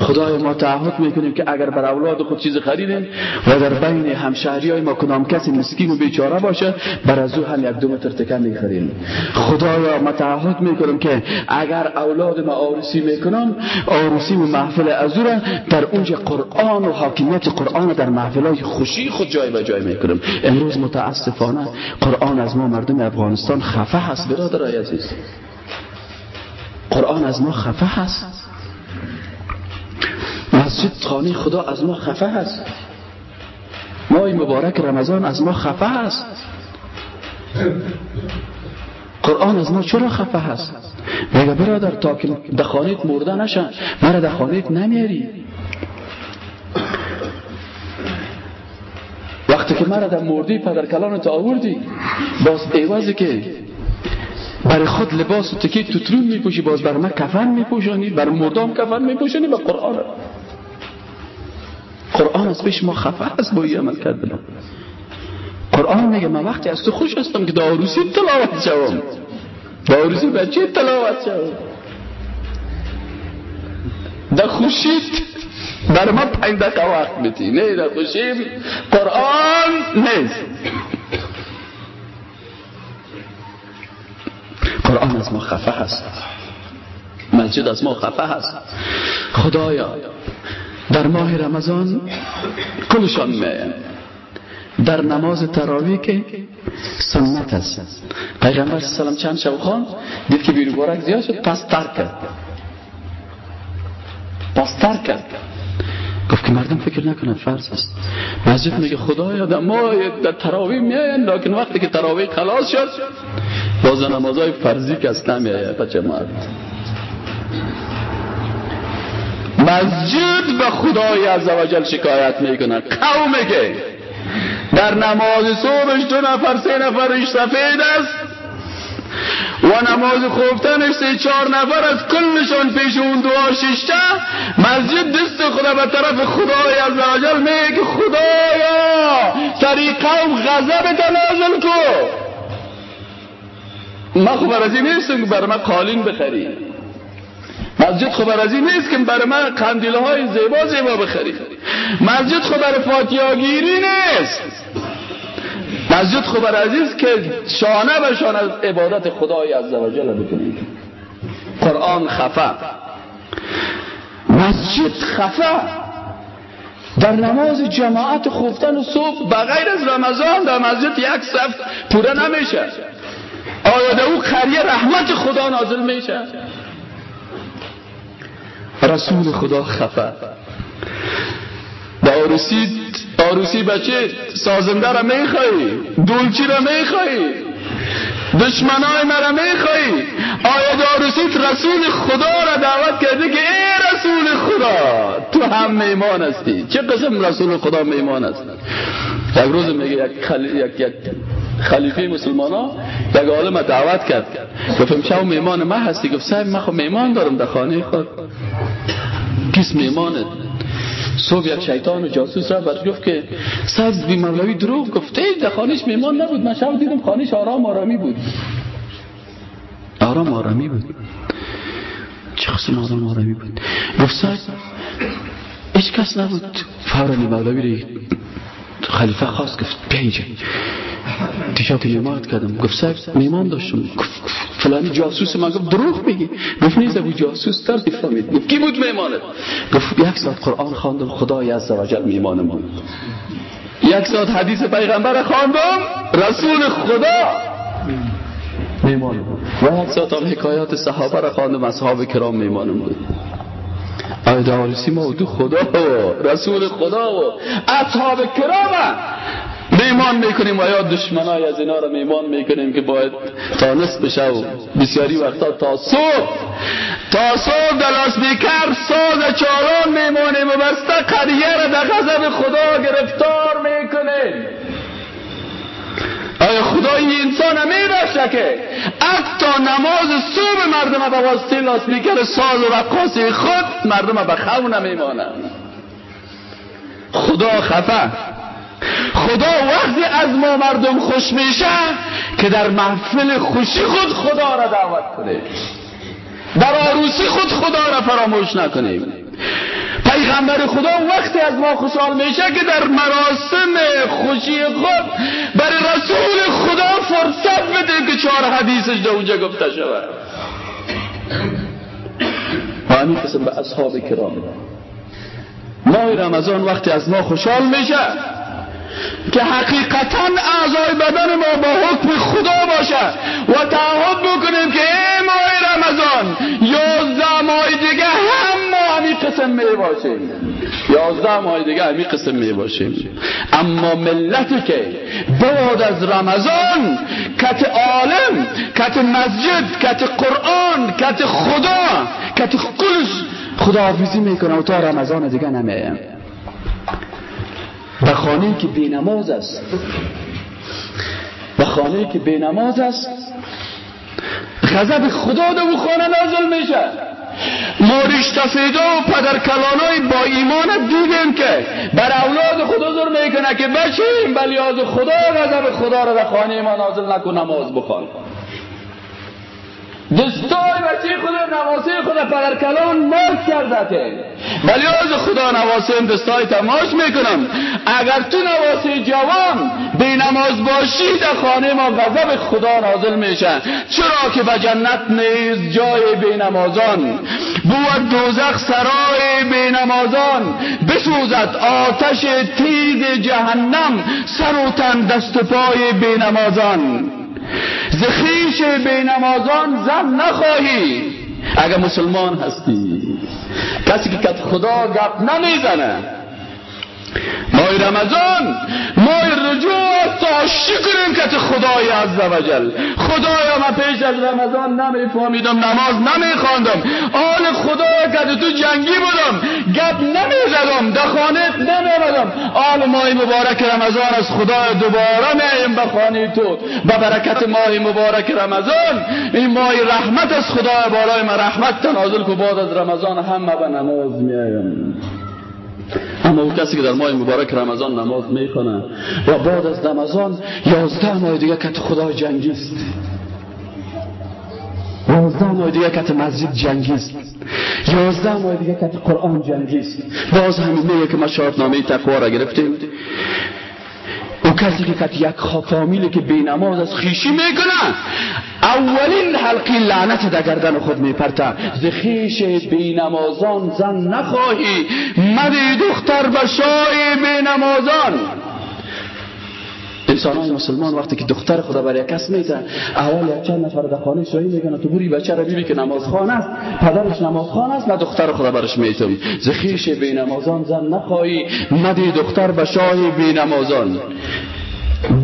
خدای ما تعهد می‌کنیم که اگر بر اولاد خود چیز خریدیم و در بین همشهری های ما کدام کسی مسکین و بیچاره باشه بر از او هم یک دو متر تکن می‌خریم خدایا ما تعهد می‌کنیم که اگر اولاد ما آرسی می‌کنم آرسی و محفل از او در اونجا قرآن و حاکمیت قرآن در محفل های خوشی خود جای به جای می‌کنیم. امروز متاسفانه قرآن از ما مردم افغانستان خفه هست. برادرای عزیز. قرآن از ما خفه هست. مسجد خانه خدا از ما خفه هست. ماه مبارک رمضان از ما خفه هست. قرآن از ما چرا خفه هست؟ بگه برادر تا که دخانیت مرده نشن. مرا دخانیت نمیاری. وقتی که مرا در مردی پدر کلان تو آوردی باز ایوازی که برای خود لباس و تکی توترون میپوشی باز بر من کفن میپوشانی بر مردام کفن میپوشانی به قرآن. قرآن از پیش ما خفه است با عمل کردن. قرآن میگه من وقتی از تو خوش هستم که داروسی تلاوت شوم. داروسی بچه تلاوت شوم. در خوشید بر ما پنج دقیقه وقت میتی نه در خوشیم. قرآن نیست. قرآن از ما خفه هست. مسجد از ما خفه هست. خدایا در ماه رمضان کلشان میایم در نماز تراوی که سنت است. پیغمبر سلام چند شب خان دید که بیرو زیاد شد پس ترک کرد. پس ترک کرد. گفت که مردم فکر نکنن فرض است. مسجد میگه خدایا ما در تراوی میاین لیکن وقتی که تراوی خلاص شد باز نمازهای فرضی کس نمیایه بچه مرد مسجد به خدای عزوجل شکایت می‌کنه. قومه که در در نماز صبحش دو نفر سه نفرش سفید است. و نماز خوفتنش سه چهار نفر از کلشان پیش اون دعا ششته مسجد دست خدا به طرف خدای از وجل میگه خدایا سری قوم غضب تنازل کو. ما خبر نیستم که برای من قالین بخری. مسجد خبر نیست که برای من قندیل های زیبا زیبا بخری. مسجد خبر فاتیاگیری نیست. مسجد خبر عزیز که شانه به شانه عبادت خدای عزوجل بکنید قرآن خفه. مسجد خفه. در نماز جماعت خفتن و صبح بغیر از رمضان در مسجد یک صف پوره نمیشه. آیا در او قریه رحمت خدا نازل میشه. رسول خدا خفه. عروسی عروسی بچه سازنده را میخوایی دولچی را میخوایی دشمنای مرا میخوایی. آیا داروسیت رسول خدا را دعوت کرده که ای رسول خدا تو هم میمان هستی؟ چه قسم رسول خدا میمان است؟ یک روز میگه یک, خلی... یک... یک خلیفه مسلمان ها یک عالم دعوت کرد. گفتم شو میمان ما هستی؟ گفت صاحب من خب میمان دارم در خانه خود. کس میمانه صبح یک شیطان و جاسوس را بر گفت که صاحب بی مولوی دروغ گفته در خانش میمان نبود. من شب دیدم خانش آرام آرامی بود. آرام آرامی بود. چه قسم آرام آرامی بود؟ گفت صاحب هیچ کس نبود. فورا مولوی خلیفه خواست گفت بیا اینجا تیشات میمانت کردم. گفت صاحب میمان داشتم. فلانی جاسوس من. گفت دروغ میگی. گفت نیست ابو جاسوس تر فهمید کی بود میمانت؟ گفت یک ساعت قرآن خواندم خدای عز وجل میمانم یک ساعت حدیث پیغمبر خواندم رسول خدا میمانم و یک ساعت هم حکایات صحابه را خواندم اصحاب کرام میمانم بود. آیا دارسی دو خدا و رسول خدا و اصحاب کرام میمان می‌کنیم و یا دشمنای از اینا رو میمان می‌کنیم که باید تا نصف و بسیاری وقتا تا صبح. تا صبح دلاس بیکر ساز چاران میمانیم و بسته قریه را در غضب خدا گرفتار می‌کنیم. آیا خدا این انسان که حتی نماز صبح مردم به واسطه لاسپیکر ساز و رقاصی خود مردم به خون نمیمانند خدا خفه. خدا وقتی از ما مردم خوش میشه که در محفل خوشی خود خدا را دعوت کنه. در آروسی خود خدا را فراموش نکنیم. پیغمبر خدا وقتی از ما خوشحال میشه که در مراسم خوشی خود برای رسول خدا فرصت بده که چهار حدیثش در اونجا گفته شود. همین قسم به اصحاب کرام. ماه رمضان وقتی از ما خوشحال میشه که حقیقتا اعضای بدن ما با حکم خدا باشه و تعهد بکنیم که ای ماه رمضان یازده ماه دیگه هم ما همین قسم می باشیم. یازده ماه دیگه همین قسم می باشیم. اما ملتی که بعد از رمضان کت عالم کت مسجد کت قرآن کت خدا کت کلش خداحافظی می‌کنه و تا رمضان دیگه نمیه و خانه که بینماز است. و خانه که بینماز است غضب خدا در او خانه نازل میشه. ما ریشتفیده و پدر کلانای با ایمان دیدیم که بر اولاد خدا زر می‌کنه که بچیم بلیاز خدا غضب خدا را در خانه ما نازل نکن نماز بخوان. دستای بچه خود نواسه خود پدر کلان مات کرده ولی از خدا نواسه دستای تماش می‌کنم. اگر تو نواسه جوان بی نماز باشی در خانه ما غضب خدا نازل میشه. چرا که به جنت نیز جای بی نمازان. بود دوزخ سرای بی نمازان. بسوزد آتش تیز جهنم سر و تن دست پای بی نمازان. زخیش بی نمازان زن نخواهی. اگر مسلمان هستی کسی که خدا گپ نمی‌زنه. ماه رمضان ماه رجوع تاشی کنیم رحمت خدای عزوجل خدایا من پیش از رمضان نمیفهمیدم نماز نمیخواندم. آل خدایا که تو جنگی بودم گپ نمی‌زدم در خانه نمیمدم آل ماه مبارک رمضان از خدا دوباره میایم به خانه تو. به برکت ماه مبارک رمضان این ماه رحمت از خدا بالای من. رحمت تنازل که بعد از رمضان همه به نماز میایم اما او کسی که در ماه مبارک رمضان نماز می‌کنه و بعد از رمضان یازده ماه دیگه که خدا جنگیست یازده ماه دیگه که مسجد جنگیست یازده ماه دیگه که قرآن جنگیست باز همین میگه که ما شاهدنامه تقوا را گرفتیم. کسی که کت یک فامیلی که بی نماز از خیشی می‌کنه اولین حلقی لعنت در گردن خود میپرته ز خیش بی نمازان زن نخواهی. مدی دختر بشای بی نمازان. انسان مسلمان وقتی که دختر خدا برای کس میده اول یک چند نفر در خانه شایی می‌کنه تو بوری بچه بیبی که نماز خان است پدرش نماز خان است نه دختر خدا برش میتم. زخیش بی نمازان زن نخواهی مدی دختر به شاه بی نمازان.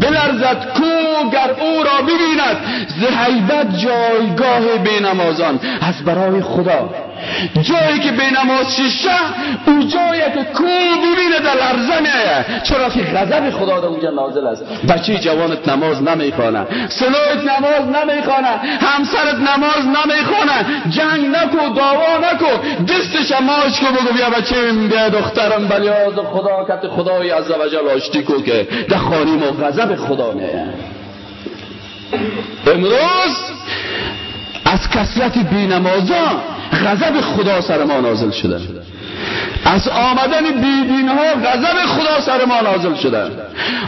بلرزد کو گر او را ببیند ز جایگاه بی نمازان. از برای خدا جایی که به نماز شیشه او جایی که کو ببینه در لرزه چرا که غضب خدا در اونجا نازل است. بچه جوانت نماز نمی‌خوانه. سلویت نماز نمی‌خوانه. همسرت نماز نمی‌خوانه. جنگ نکو دعوا نکو. دستش ماش کو بگو بیا بچه. بیا دخترم بلیاز خدا کت خدای عزوجل آشتی کو که در خانیم و غضب خدا میایه امروز از کسرت بینمازان غضب خدا سر ما نازل شده. از آمدن بیدین ها غضب خدا سر ما نازل شده.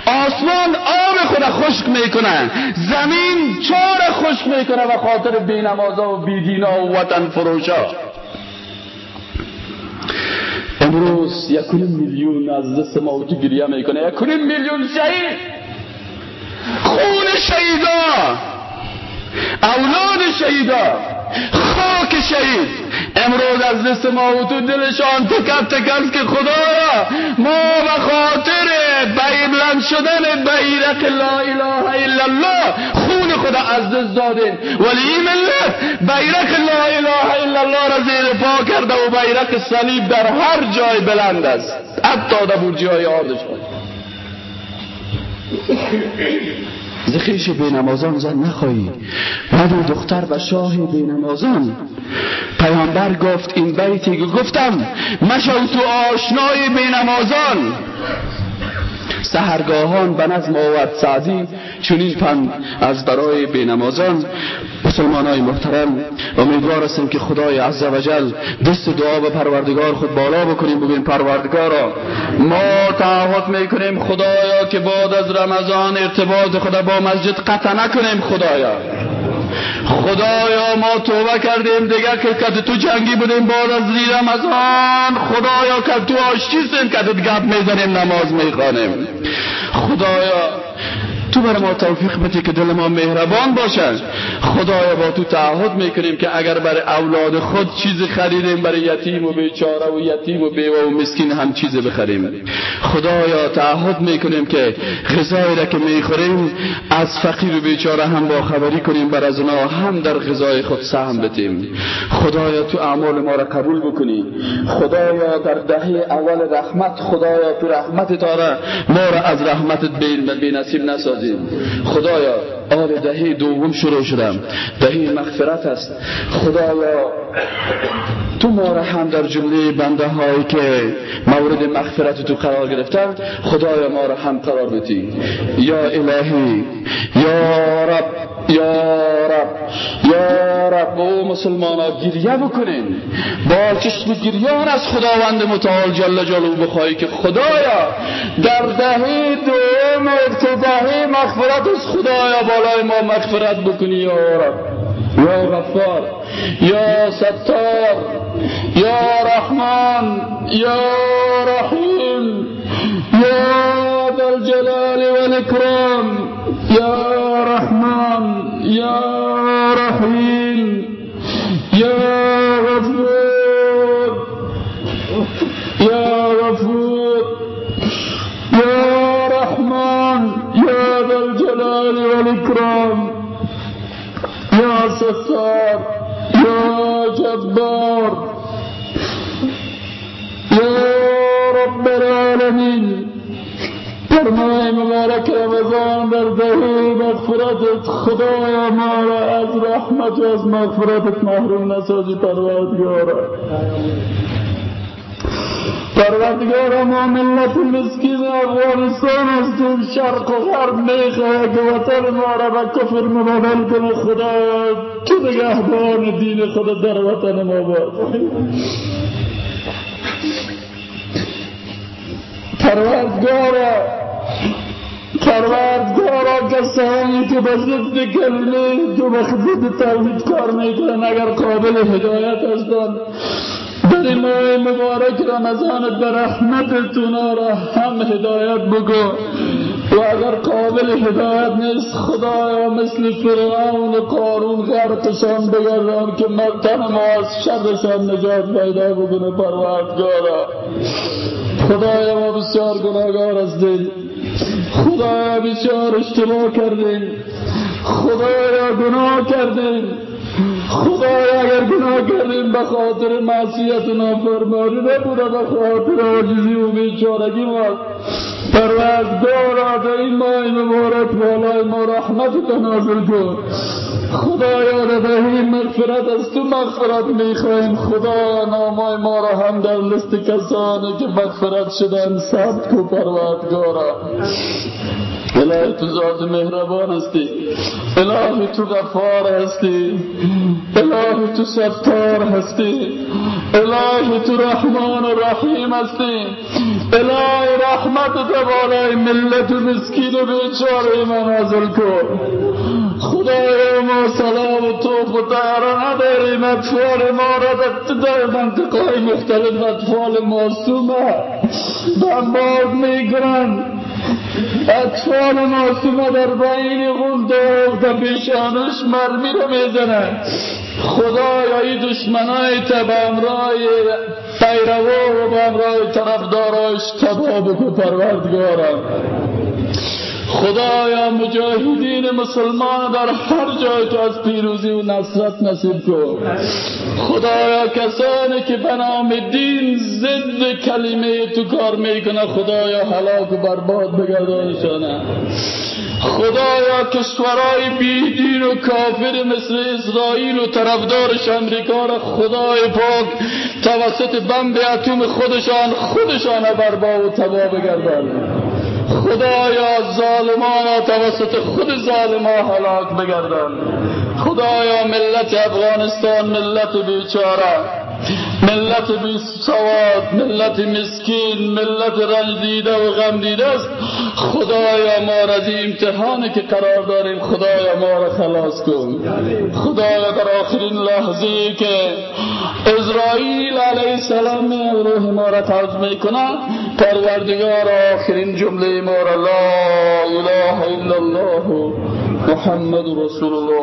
آسمان آب خدا خشک می‌کنه. زمین چار خشک می‌کنه و خاطر بینمازا و بیدین ها و وطن فروشا. امروز یکونیم میلیون از دست موتی گریه می‌کنه. یکونیم میلیون شهید. خون شهیدا. اولاد شهیدا خاک شهید. امروز از دست ما و تو دلشان تکب تکب که خدایا ما به خاطر بلند شدن بیرق لا اله الا الله خون خدا از دست دادیم ولی این ملت بیرق لا اله الا الله را زیر پا کرده و بیرق صلیب در هر جای بلند است. حتی در برجی های آردشان زخیش بی نمازان زن نخواهی. ولی دختر و شاه بی نمازان پیامبر گفت این بیتی گفتم مشو تو آشنای بی نمازان سهرگاهان به نظم آورد سعدی چنین پند از برای بینمازان مسلمان های محترم امیدوار هستیم که خدای عزوجل دست دعا به پروردگار خود بالا بکنیم. بگویم پروردگارا ما تعهد می‌کنیم خدایا که بعد از رمضان ارتباط خدا با مسجد قطع نکنیم خدایا. خدایا ما توبه کردیم دیگه که تو جنگی بودیم بعد از رمضان خدایا که تو آشتیستیم که گپ می‌زنیم نماز می‌خوانیم. خدایا تو بر ما توفیق بده که دل ما مهربان باشد. خدایا با تو تعهد می‌کنیم که اگر بر اولاد خود چیز خریدیم برای یتیم و بیچاره و یتیم و بیوه و مسکین هم چیز بخریم. خدایا تعهد می‌کنیم که غذایی را که می‌خوریم از فقیر و بیچاره هم با خبری کنیم بر از اونا هم در غذای خود سهم بتیم خدایا تو اعمال ما را قبول بکنی. خدایا در دهه اول رحمت خدایا تو رحمت تاره ما را از رحمتت بی نصیب نساز خدایا آل دهی دوم شروع شدم. دهی مغفرت است. خدایا تو ما را هم در جمله بنده هایی که مورد مغفرت تو قرار گرفتن خدایا ما را هم قرار بدی. یا الهی یا رب یا رب یا رب. او مسلمان ها گریه بکنین. با چشم گریان از خداوند متعال جل جلو بخواهی که خدایا در دهی دوم ابتداهی مغفرت از خدایا بالای ما مغفرت بکنی یا رب. يا غفار يا ستار يا رحمن يا رحيم يا ذا الجلال والإكرام يا رحمن يا رحيم يا غفور يا غفور يا رحمن يا ذا الجلال والإكرام. ستار يا جبار. يا رب العالمين. در ماه مبارک رمضان در دهه مغفرتت. خدایا ما را از رحمت و از مغفرتت محروم نسازی پروردگارا. پروردگار ما ملت مسکین افغانستان هستیم شرق و غرب می‌خواه که وطن ما را به کفر مبادل کنه خدا. تو نگهبان دین خود در وطن ما باد پروردگارا پروردگارا کسانی که به ضد کلمه تو به خدمت توحید کار می‌کنن اگر قابل هدایت هستند. در ماه مبارک رمضان به رحمت را هم هدایت بگو. و اگر قابل هدایت نیست خدایا مثل فرعون و قارون غرقشان بگردان که مقتن ما از شرشان نجات پیدا بکنه پروردگارا. خدایا ما بسیار گناهگار هستیم خدایا بسیار اشتباه کردیم. خدایا گناه کردیم. خدایا اگر گناه کردیم به خاطر معصیت و نافرمانی نبوده به خاطر عاجزی و بیچارگی ما پروردگارا در این ماه مبارک بالای ما رحمت نازل کن. خدایا دهی مغفرت از تو مغفرت می‌خواهیم. خدا نامای ما را هم در لست کسانی که مغفرت شدن ثبت کو پروردگارا. الهی تو ذات مهربان هستی. الهی تو غفار هستی. الهی تو ستار هستی. الهی تو رحمان و رحیم هستی. الهی رحمت بالای ملت و مسکین و بیچاره ما نازل کن. خدای ما سلام و توف و داره نداریم اطفال ما را در منطقه مختلف اطفال معصومه دنبال میگرن اطفال معصومه در بین غول در پیشانش مرمی رو می‌زنن. خدایا این دشمنای امرای پیروا و به امرای طرفدارایش تباه بکو پروردگارم. خدایا مجاهدین مسلمان در هر جای تو از پیروزی و نصرت نصیب کن. خدایا کسانی که به نام دین ضد کلمه تو کار می‌کنه خدایا هلاک و برباد بگردانشانه خدایا کشورهای بیدین و کافر مثل اسرائیل و طرفدارش امریکا را خدای پاک توسط بمب اتم خودشان خودشان برباد و تباه بگردان. خدایا ظالمان توسط خود ظالمان هلاک بگردن خدایا ملت افغانستان ملت بیچاره. ملت بی سواد ملت مسکین ملت رنجیده و غم دیده است. خدایا ما را امتحانی که قرار داریم خدایا ما را خلاص کن. خدایا در آخرین لحظه که اسرائیل علیه السلام روح ما را قبض می‌کنه پروردگار آخرین جمله ما را لا اله الا الله محمد رسول الله.